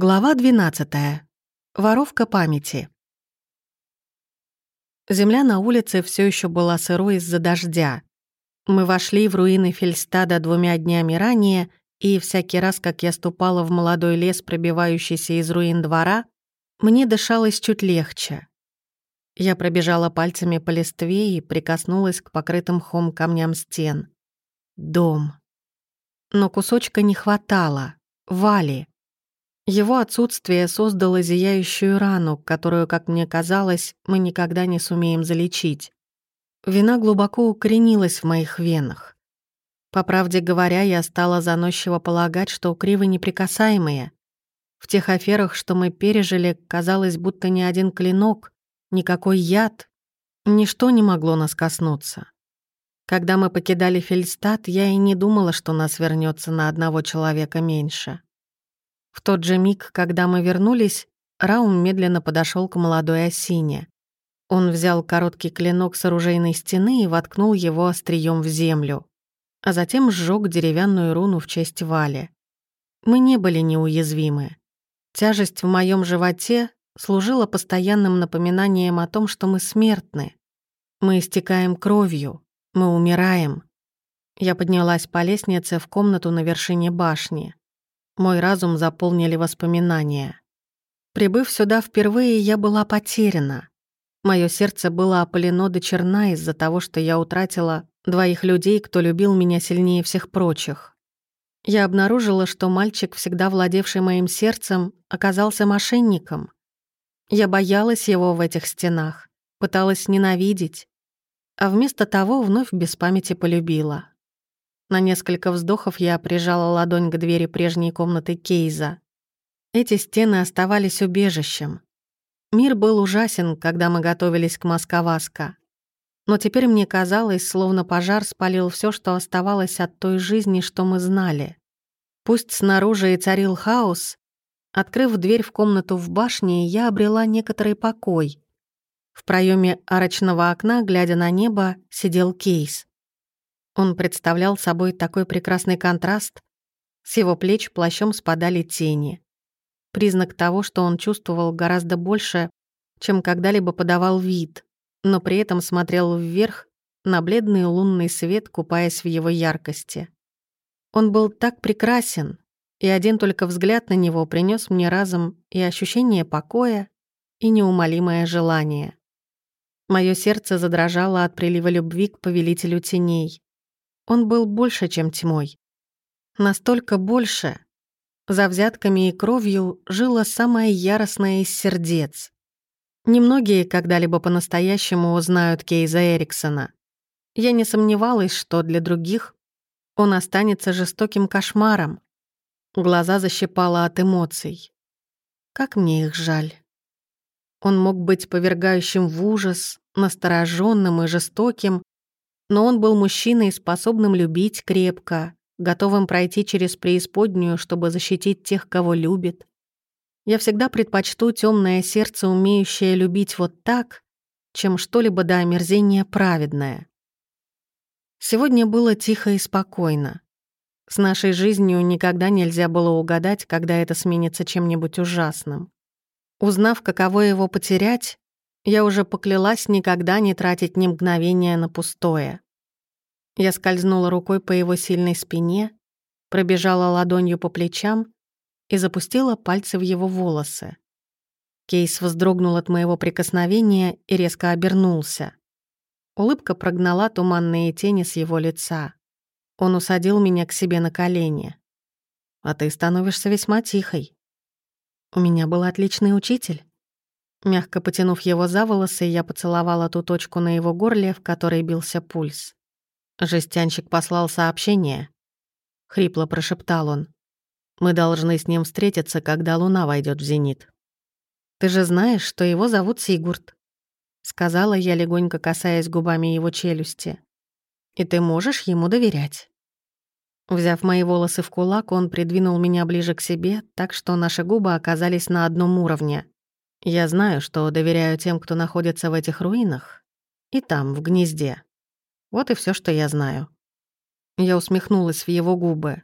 Глава 12. Воровка памяти. Земля на улице все еще была сырой из-за дождя. Мы вошли в руины Фельстада двумя днями ранее, и всякий раз, как я ступала в молодой лес, пробивающийся из руин двора, мне дышалось чуть легче. Я пробежала пальцами по листве и прикоснулась к покрытым хом камням стен. Дом. Но кусочка не хватало. Вали. Его отсутствие создало зияющую рану, которую, как мне казалось, мы никогда не сумеем залечить. Вина глубоко укоренилась в моих венах. По правде говоря, я стала заносчиво полагать, что кривы неприкасаемые. В тех аферах, что мы пережили, казалось, будто ни один клинок, никакой яд, ничто не могло нас коснуться. Когда мы покидали Фельстад, я и не думала, что нас вернется на одного человека меньше. В тот же миг, когда мы вернулись, Раум медленно подошел к молодой осине. Он взял короткий клинок с оружейной стены и воткнул его острием в землю, а затем сжег деревянную руну в честь Вали. Мы не были неуязвимы. Тяжесть в моем животе служила постоянным напоминанием о том, что мы смертны. Мы истекаем кровью, мы умираем. Я поднялась по лестнице в комнату на вершине башни. Мой разум заполнили воспоминания. Прибыв сюда впервые, я была потеряна. Мое сердце было опалено до черна из-за того, что я утратила двоих людей, кто любил меня сильнее всех прочих. Я обнаружила, что мальчик, всегда владевший моим сердцем, оказался мошенником. Я боялась его в этих стенах, пыталась ненавидеть, а вместо того вновь без памяти полюбила. На несколько вздохов я прижала ладонь к двери прежней комнаты Кейза. Эти стены оставались убежищем. Мир был ужасен, когда мы готовились к Москваска. Но теперь мне казалось, словно пожар спалил все, что оставалось от той жизни, что мы знали. Пусть снаружи и царил хаос, открыв дверь в комнату в башне, я обрела некоторый покой. В проеме арочного окна, глядя на небо, сидел Кейс. Он представлял собой такой прекрасный контраст. С его плеч плащом спадали тени. Признак того, что он чувствовал гораздо больше, чем когда-либо подавал вид, но при этом смотрел вверх на бледный лунный свет, купаясь в его яркости. Он был так прекрасен, и один только взгляд на него принес мне разом и ощущение покоя, и неумолимое желание. Мое сердце задрожало от прилива любви к повелителю теней. Он был больше, чем тьмой. Настолько больше. За взятками и кровью жило самое яростное из сердец. Немногие когда-либо по-настоящему узнают Кейза Эриксона. Я не сомневалась, что для других он останется жестоким кошмаром. Глаза защипало от эмоций. Как мне их жаль. Он мог быть повергающим в ужас, настороженным и жестоким, но он был мужчиной, способным любить крепко, готовым пройти через преисподнюю, чтобы защитить тех, кого любит. Я всегда предпочту темное сердце, умеющее любить вот так, чем что-либо до омерзения праведное. Сегодня было тихо и спокойно. С нашей жизнью никогда нельзя было угадать, когда это сменится чем-нибудь ужасным. Узнав, каково его потерять, я уже поклялась никогда не тратить ни мгновения на пустое. Я скользнула рукой по его сильной спине, пробежала ладонью по плечам и запустила пальцы в его волосы. Кейс вздрогнул от моего прикосновения и резко обернулся. Улыбка прогнала туманные тени с его лица. Он усадил меня к себе на колени. «А ты становишься весьма тихой. У меня был отличный учитель». Мягко потянув его за волосы, я поцеловала ту точку на его горле, в которой бился пульс. Жестянщик послал сообщение. Хрипло прошептал он. «Мы должны с ним встретиться, когда луна войдет в зенит». «Ты же знаешь, что его зовут Сигурд», — сказала я, легонько касаясь губами его челюсти. «И ты можешь ему доверять». Взяв мои волосы в кулак, он придвинул меня ближе к себе, так что наши губы оказались на одном уровне. Я знаю, что доверяю тем, кто находится в этих руинах. И там, в гнезде. Вот и все, что я знаю. Я усмехнулась в его губы.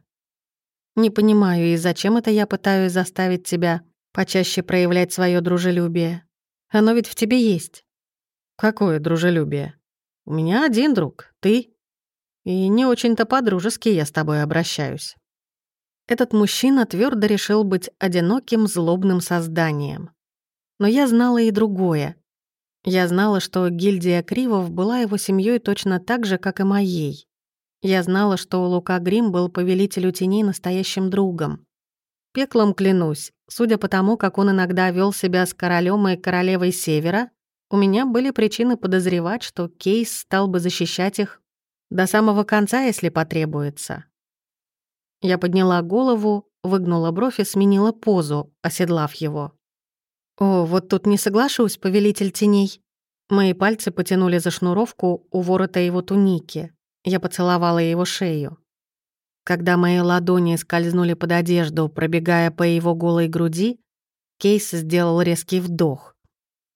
Не понимаю, и зачем это я пытаюсь заставить тебя почаще проявлять свое дружелюбие. Оно ведь в тебе есть. Какое дружелюбие? У меня один друг, ты. И не очень-то по-дружески я с тобой обращаюсь. Этот мужчина твердо решил быть одиноким, злобным созданием. Но я знала и другое. Я знала, что гильдия Кривов была его семьей точно так же, как и моей. Я знала, что Лука Грим был повелителю теней настоящим другом. Пеклом клянусь, судя по тому, как он иногда вел себя с королем и королевой Севера, у меня были причины подозревать, что Кейс стал бы защищать их до самого конца, если потребуется. Я подняла голову, выгнула бровь и сменила позу, оседлав его. «О, вот тут не соглашусь, повелитель теней». Мои пальцы потянули за шнуровку у ворота его туники. Я поцеловала его шею. Когда мои ладони скользнули под одежду, пробегая по его голой груди, Кейс сделал резкий вдох.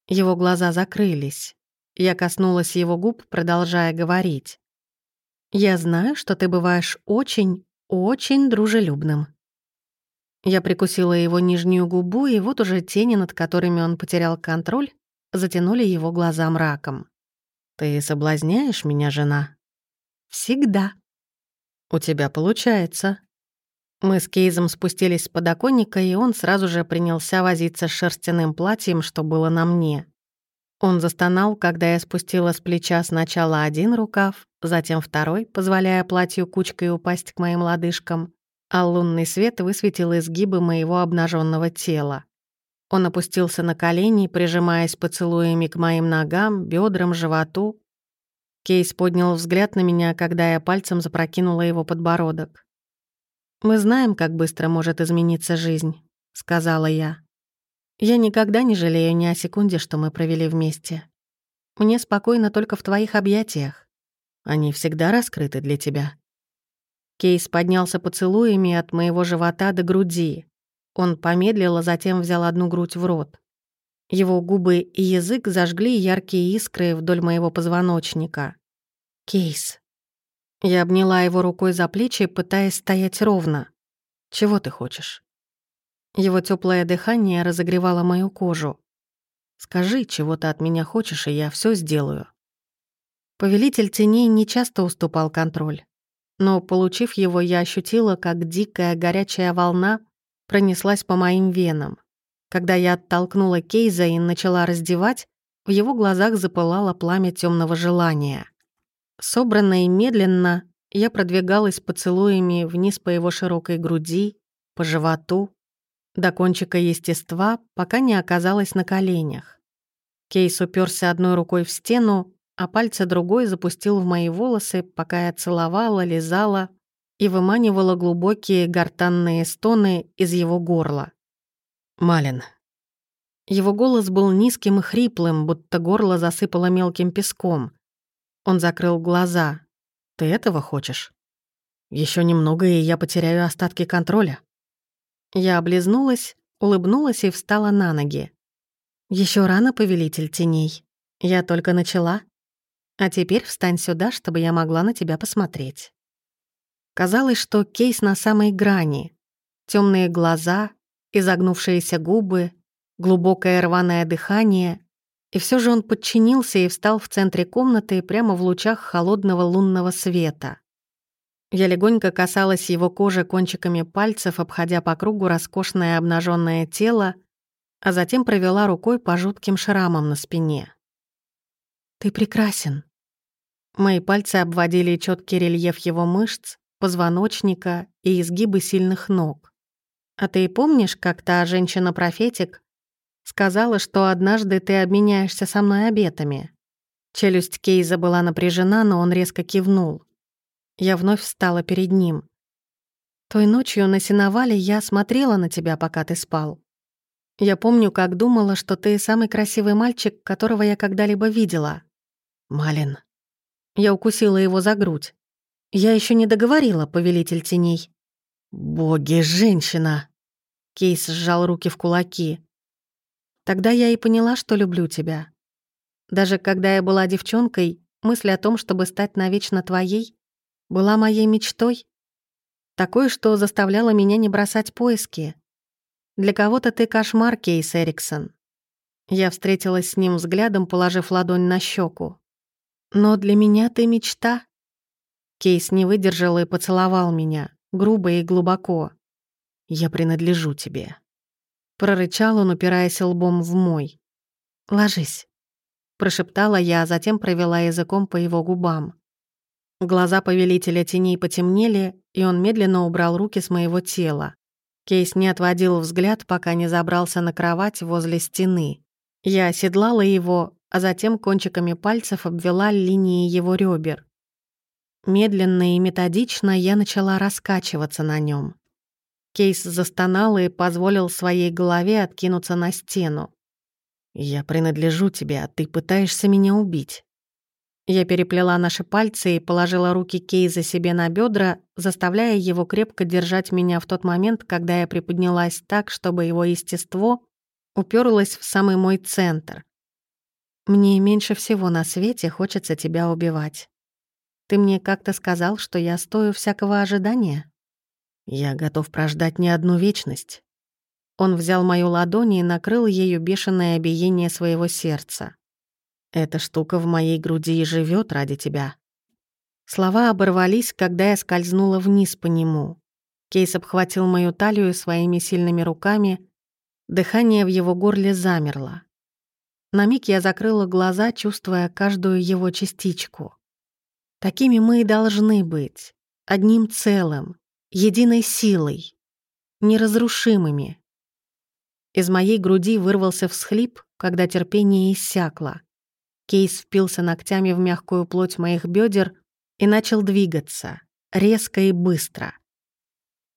Его глаза закрылись. Я коснулась его губ, продолжая говорить. «Я знаю, что ты бываешь очень, очень дружелюбным». Я прикусила его нижнюю губу, и вот уже тени, над которыми он потерял контроль, затянули его глаза мраком. «Ты соблазняешь меня, жена?» «Всегда». «У тебя получается». Мы с Кейзом спустились с подоконника, и он сразу же принялся возиться с шерстяным платьем, что было на мне. Он застонал, когда я спустила с плеча сначала один рукав, затем второй, позволяя платью кучкой упасть к моим лодыжкам, а лунный свет высветил изгибы моего обнаженного тела. Он опустился на колени, прижимаясь поцелуями к моим ногам, бедрам, животу. Кейс поднял взгляд на меня, когда я пальцем запрокинула его подбородок. «Мы знаем, как быстро может измениться жизнь», — сказала я. «Я никогда не жалею ни о секунде, что мы провели вместе. Мне спокойно только в твоих объятиях. Они всегда раскрыты для тебя». Кейс поднялся поцелуями от моего живота до груди. Он помедлил, а затем взял одну грудь в рот. Его губы и язык зажгли яркие искры вдоль моего позвоночника. «Кейс». Я обняла его рукой за плечи, пытаясь стоять ровно. «Чего ты хочешь?» Его теплое дыхание разогревало мою кожу. «Скажи, чего ты от меня хочешь, и я все сделаю». Повелитель теней не часто уступал контроль но, получив его, я ощутила, как дикая горячая волна пронеслась по моим венам. Когда я оттолкнула Кейза и начала раздевать, в его глазах запылало пламя темного желания. Собранно и медленно я продвигалась поцелуями вниз по его широкой груди, по животу, до кончика естества, пока не оказалась на коленях. Кейс уперся одной рукой в стену, а пальцы другой запустил в мои волосы, пока я целовала, лизала и выманивала глубокие гортанные стоны из его горла. «Малин». Его голос был низким и хриплым, будто горло засыпало мелким песком. Он закрыл глаза. «Ты этого хочешь? Еще немного, и я потеряю остатки контроля». Я облизнулась, улыбнулась и встала на ноги. Еще рано, повелитель теней. Я только начала. А теперь встань сюда, чтобы я могла на тебя посмотреть». Казалось, что кейс на самой грани. Темные глаза, изогнувшиеся губы, глубокое рваное дыхание. И все же он подчинился и встал в центре комнаты прямо в лучах холодного лунного света. Я легонько касалась его кожи кончиками пальцев, обходя по кругу роскошное обнаженное тело, а затем провела рукой по жутким шрамам на спине. «Ты прекрасен», Мои пальцы обводили четкий рельеф его мышц, позвоночника и изгибы сильных ног. А ты помнишь, как та женщина-профетик сказала, что однажды ты обменяешься со мной обетами? Челюсть Кейза была напряжена, но он резко кивнул. Я вновь встала перед ним. Той ночью на сеновале я смотрела на тебя, пока ты спал. Я помню, как думала, что ты самый красивый мальчик, которого я когда-либо видела. Малин. Я укусила его за грудь. Я еще не договорила, повелитель теней. «Боги, женщина!» Кейс сжал руки в кулаки. Тогда я и поняла, что люблю тебя. Даже когда я была девчонкой, мысль о том, чтобы стать навечно твоей, была моей мечтой. Такой, что заставляло меня не бросать поиски. Для кого-то ты кошмар, Кейс Эриксон. Я встретилась с ним взглядом, положив ладонь на щеку. Но для меня ты мечта. Кейс не выдержал и поцеловал меня, грубо и глубоко. «Я принадлежу тебе», — прорычал он, упираясь лбом в мой. «Ложись», — прошептала я, а затем провела языком по его губам. Глаза повелителя теней потемнели, и он медленно убрал руки с моего тела. Кейс не отводил взгляд, пока не забрался на кровать возле стены. Я оседлала его, а затем кончиками пальцев обвела линии его ребер. Медленно и методично я начала раскачиваться на нем. Кейс застонал и позволил своей голове откинуться на стену. «Я принадлежу тебе, а ты пытаешься меня убить». Я переплела наши пальцы и положила руки Кейза себе на бедра, заставляя его крепко держать меня в тот момент, когда я приподнялась так, чтобы его естество уперлось в самый мой центр. «Мне меньше всего на свете хочется тебя убивать. Ты мне как-то сказал, что я стою всякого ожидания?» «Я готов прождать не одну вечность». Он взял мою ладонь и накрыл ею бешеное биение своего сердца. Эта штука в моей груди и живет ради тебя». Слова оборвались, когда я скользнула вниз по нему. Кейс обхватил мою талию своими сильными руками. Дыхание в его горле замерло. На миг я закрыла глаза, чувствуя каждую его частичку. Такими мы и должны быть. Одним целым, единой силой, неразрушимыми. Из моей груди вырвался всхлип, когда терпение иссякло. Кейс впился ногтями в мягкую плоть моих бедер и начал двигаться, резко и быстро.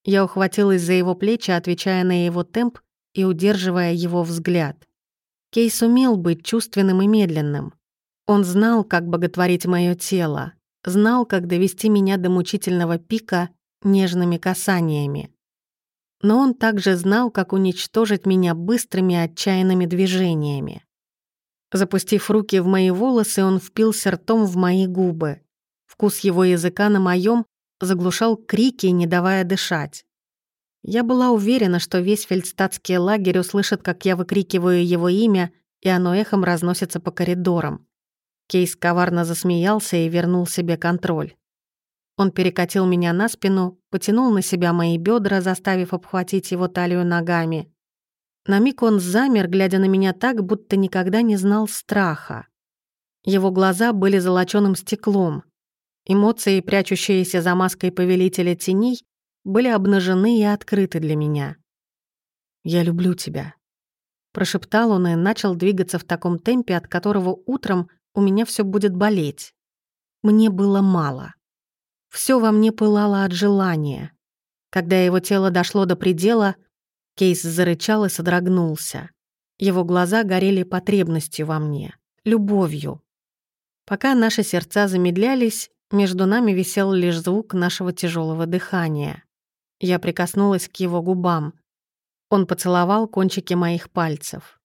Я ухватилась за его плечи, отвечая на его темп и удерживая его взгляд. Кейс умел быть чувственным и медленным. Он знал, как боготворить мое тело, знал, как довести меня до мучительного пика нежными касаниями. Но он также знал, как уничтожить меня быстрыми отчаянными движениями. Запустив руки в мои волосы, он впился ртом в мои губы. Вкус его языка на моем заглушал крики, не давая дышать. Я была уверена, что весь фельдстатский лагерь услышит, как я выкрикиваю его имя, и оно эхом разносится по коридорам. Кейс коварно засмеялся и вернул себе контроль. Он перекатил меня на спину, потянул на себя мои бедра, заставив обхватить его талию ногами. На миг он замер, глядя на меня так, будто никогда не знал страха. Его глаза были золочёным стеклом. Эмоции, прячущиеся за маской повелителя теней, были обнажены и открыты для меня. «Я люблю тебя», — прошептал он и начал двигаться в таком темпе, от которого утром у меня все будет болеть. Мне было мало. Все во мне пылало от желания. Когда его тело дошло до предела — Кейс зарычал и содрогнулся. Его глаза горели потребностью во мне, любовью. Пока наши сердца замедлялись, между нами висел лишь звук нашего тяжелого дыхания. Я прикоснулась к его губам. Он поцеловал кончики моих пальцев.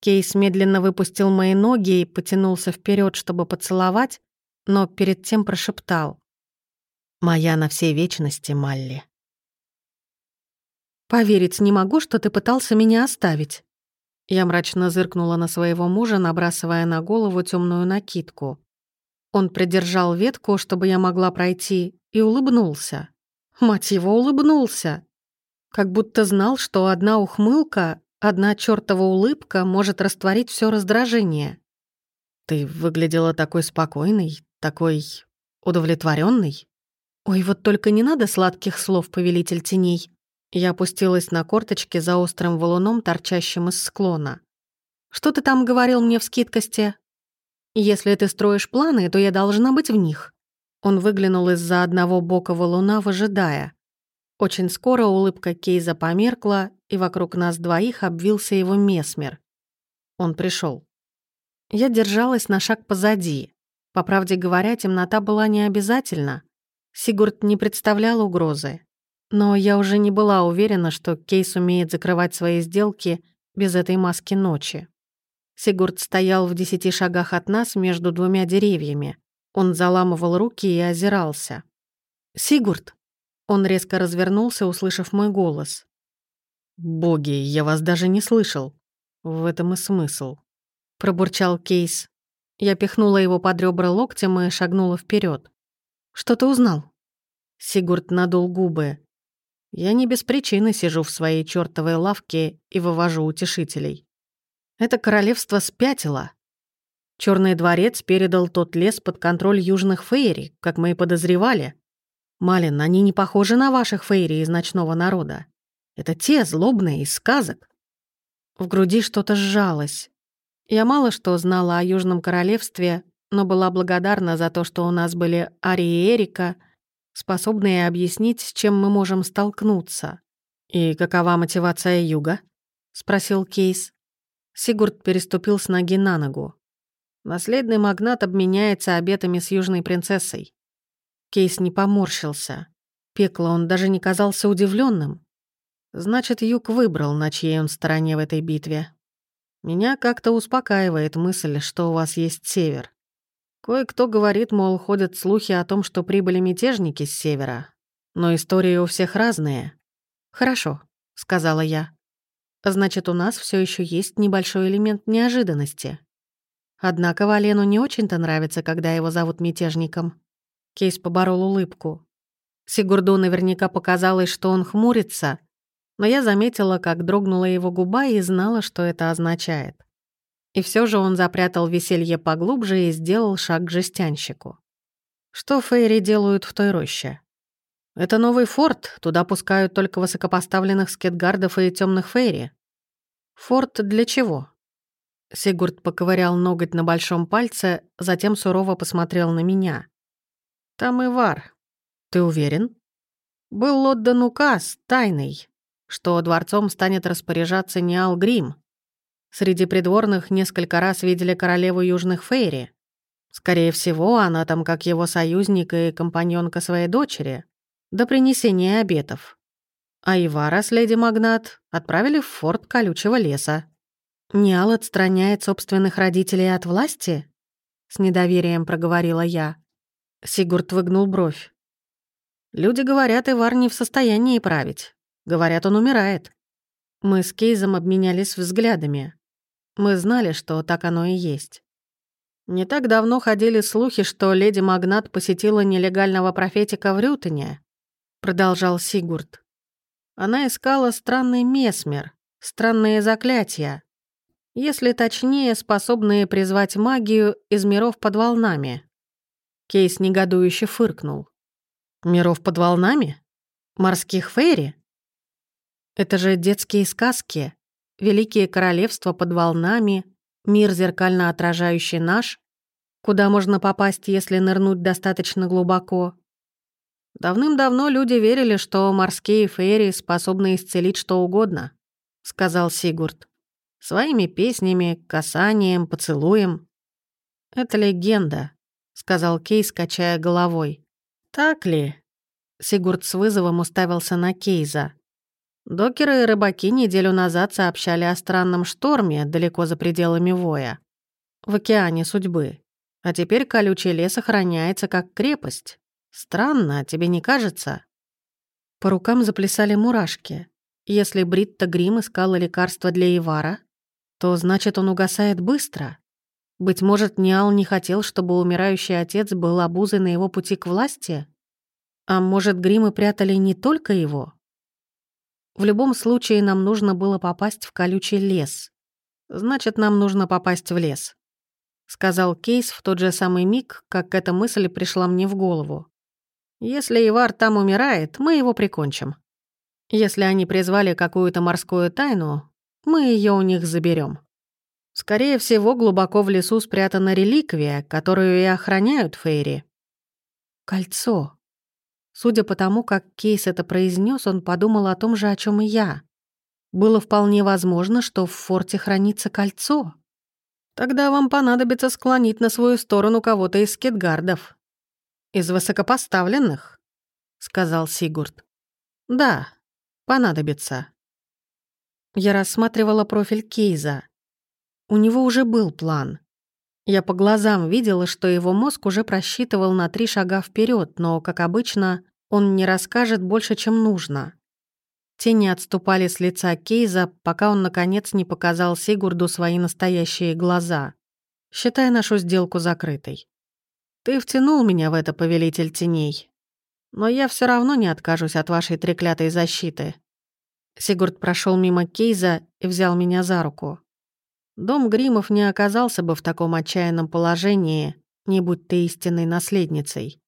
Кейс медленно выпустил мои ноги и потянулся вперед, чтобы поцеловать, но перед тем прошептал. «Моя на всей вечности, Малли». «Поверить не могу, что ты пытался меня оставить». Я мрачно зыркнула на своего мужа, набрасывая на голову темную накидку. Он придержал ветку, чтобы я могла пройти, и улыбнулся. Мать его, улыбнулся. Как будто знал, что одна ухмылка, одна чёртова улыбка может растворить все раздражение. «Ты выглядела такой спокойной, такой удовлетворенной. Ой, вот только не надо сладких слов, повелитель теней. Я опустилась на корточки за острым валуном, торчащим из склона. «Что ты там говорил мне в скидкости?» «Если ты строишь планы, то я должна быть в них». Он выглянул из-за одного бока валуна, выжидая. Очень скоро улыбка Кейза померкла, и вокруг нас двоих обвился его месмер. Он пришел. Я держалась на шаг позади. По правде говоря, темнота была не обязательна. Сигурд не представлял угрозы. Но я уже не была уверена, что Кейс умеет закрывать свои сделки без этой маски ночи. Сигурд стоял в десяти шагах от нас между двумя деревьями. Он заламывал руки и озирался. «Сигурд!» Он резко развернулся, услышав мой голос. «Боги, я вас даже не слышал. В этом и смысл», — пробурчал Кейс. Я пихнула его под ребра локтем и шагнула вперед. «Что ты узнал?» Сигурд надул губы. «Я не без причины сижу в своей чёртовой лавке и вывожу утешителей. Это королевство спятило. Черный дворец передал тот лес под контроль южных фейри, как мы и подозревали. Малин, они не похожи на ваших фейри из ночного народа. Это те, злобные, из сказок. В груди что-то сжалось. Я мало что знала о Южном Королевстве, но была благодарна за то, что у нас были Ари и Эрика, способные объяснить, с чем мы можем столкнуться. «И какова мотивация Юга?» — спросил Кейс. Сигурд переступил с ноги на ногу. Наследный магнат обменяется обетами с южной принцессой. Кейс не поморщился. Пекло он даже не казался удивленным. Значит, Юг выбрал, на чьей он стороне в этой битве. Меня как-то успокаивает мысль, что у вас есть север. Кое-кто говорит, мол, ходят слухи о том, что прибыли мятежники с севера. Но истории у всех разные. «Хорошо», — сказала я. «Значит, у нас все еще есть небольшой элемент неожиданности». Однако Валену не очень-то нравится, когда его зовут мятежником. Кейс поборол улыбку. Сигурду наверняка показалось, что он хмурится, но я заметила, как дрогнула его губа и знала, что это означает. И все же он запрятал веселье поглубже и сделал шаг к жестянщику. Что Фейри делают в той роще? Это новый форт, туда пускают только высокопоставленных скетгардов и темных Фейри. Форт для чего? Сигурд поковырял ноготь на большом пальце, затем сурово посмотрел на меня. Там и вар. Ты уверен? Был отдан указ, тайный, что дворцом станет распоряжаться не Алгрим. Среди придворных несколько раз видели королеву Южных Фейри. Скорее всего, она там как его союзник и компаньонка своей дочери, до принесения обетов. А Ивара с леди Магнат отправили в форт колючего леса. «Ниал отстраняет собственных родителей от власти?» — с недоверием проговорила я. Сигурд выгнул бровь. «Люди говорят, Ивар не в состоянии править. Говорят, он умирает». Мы с Кейзом обменялись взглядами. Мы знали, что так оно и есть. Не так давно ходили слухи, что леди Магнат посетила нелегального профетика в Рютене, продолжал Сигурд. Она искала странный месмер, странные заклятия, если точнее, способные призвать магию из миров под волнами. Кейс негодующе фыркнул. «Миров под волнами? Морских фейри? Это же детские сказки, великие королевства под волнами, мир, зеркально отражающий наш, куда можно попасть, если нырнуть достаточно глубоко. Давным-давно люди верили, что морские фейри способны исцелить что угодно», — сказал Сигурд. «Своими песнями, касанием, поцелуем. Это легенда, сказал Кейс, качая головой. «Так ли?» Сигурд с вызовом уставился на Кейза. Докеры и рыбаки неделю назад сообщали о странном шторме далеко за пределами Воя. В океане судьбы. А теперь колючий лес охраняется как крепость. Странно, тебе не кажется? По рукам заплясали мурашки. Если Бритта Грим искала лекарство для Ивара, то значит, он угасает быстро. Быть может, Ниал не хотел, чтобы умирающий отец был обузой на его пути к власти? А может, гримы прятали не только его? В любом случае, нам нужно было попасть в колючий лес. Значит, нам нужно попасть в лес. Сказал Кейс в тот же самый миг, как эта мысль пришла мне в голову. Если Ивар там умирает, мы его прикончим. Если они призвали какую-то морскую тайну, мы ее у них заберем. Скорее всего, глубоко в лесу спрятана реликвия, которую и охраняют Фейри. Кольцо. Судя по тому, как Кейс это произнес, он подумал о том же, о чем и я. Было вполне возможно, что в форте хранится кольцо. Тогда вам понадобится склонить на свою сторону кого-то из скетгардов. Из высокопоставленных, сказал Сигурд. Да, понадобится. Я рассматривала профиль Кейза. У него уже был план. Я по глазам видела, что его мозг уже просчитывал на три шага вперед, но, как обычно, он не расскажет больше, чем нужно. Тени отступали с лица Кейза, пока он, наконец, не показал Сигурду свои настоящие глаза. Считай нашу сделку закрытой. Ты втянул меня в это, повелитель теней. Но я все равно не откажусь от вашей треклятой защиты. Сигурд прошел мимо Кейза и взял меня за руку. Дом Гримов не оказался бы в таком отчаянном положении, не будь ты истинной наследницей.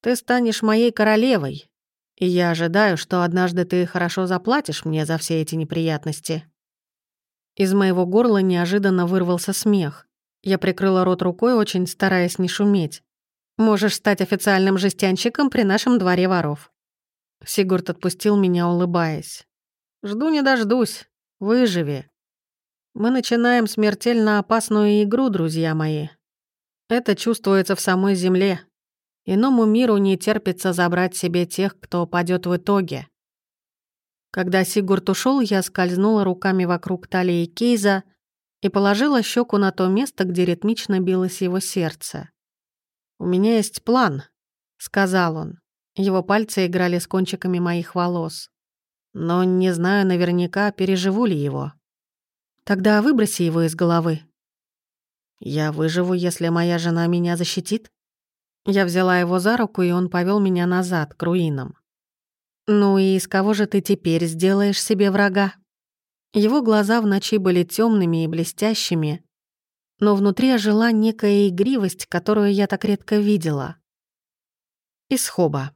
Ты станешь моей королевой, и я ожидаю, что однажды ты хорошо заплатишь мне за все эти неприятности». Из моего горла неожиданно вырвался смех. Я прикрыла рот рукой, очень стараясь не шуметь. «Можешь стать официальным жестянщиком при нашем дворе воров». Сигурд отпустил меня, улыбаясь. «Жду не дождусь. Выживи. Мы начинаем смертельно опасную игру, друзья мои. Это чувствуется в самой земле. Иному миру не терпится забрать себе тех, кто падет в итоге. Когда Сигурд ушел, я скользнула руками вокруг талии Кейза и положила щеку на то место, где ритмично билось его сердце. «У меня есть план», — сказал он. Его пальцы играли с кончиками моих волос. Но не знаю наверняка, переживу ли его. Тогда выброси его из головы. Я выживу, если моя жена меня защитит? Я взяла его за руку, и он повел меня назад, к руинам. «Ну и из кого же ты теперь сделаешь себе врага?» Его глаза в ночи были темными и блестящими, но внутри ожила некая игривость, которую я так редко видела. «Из Хоба»,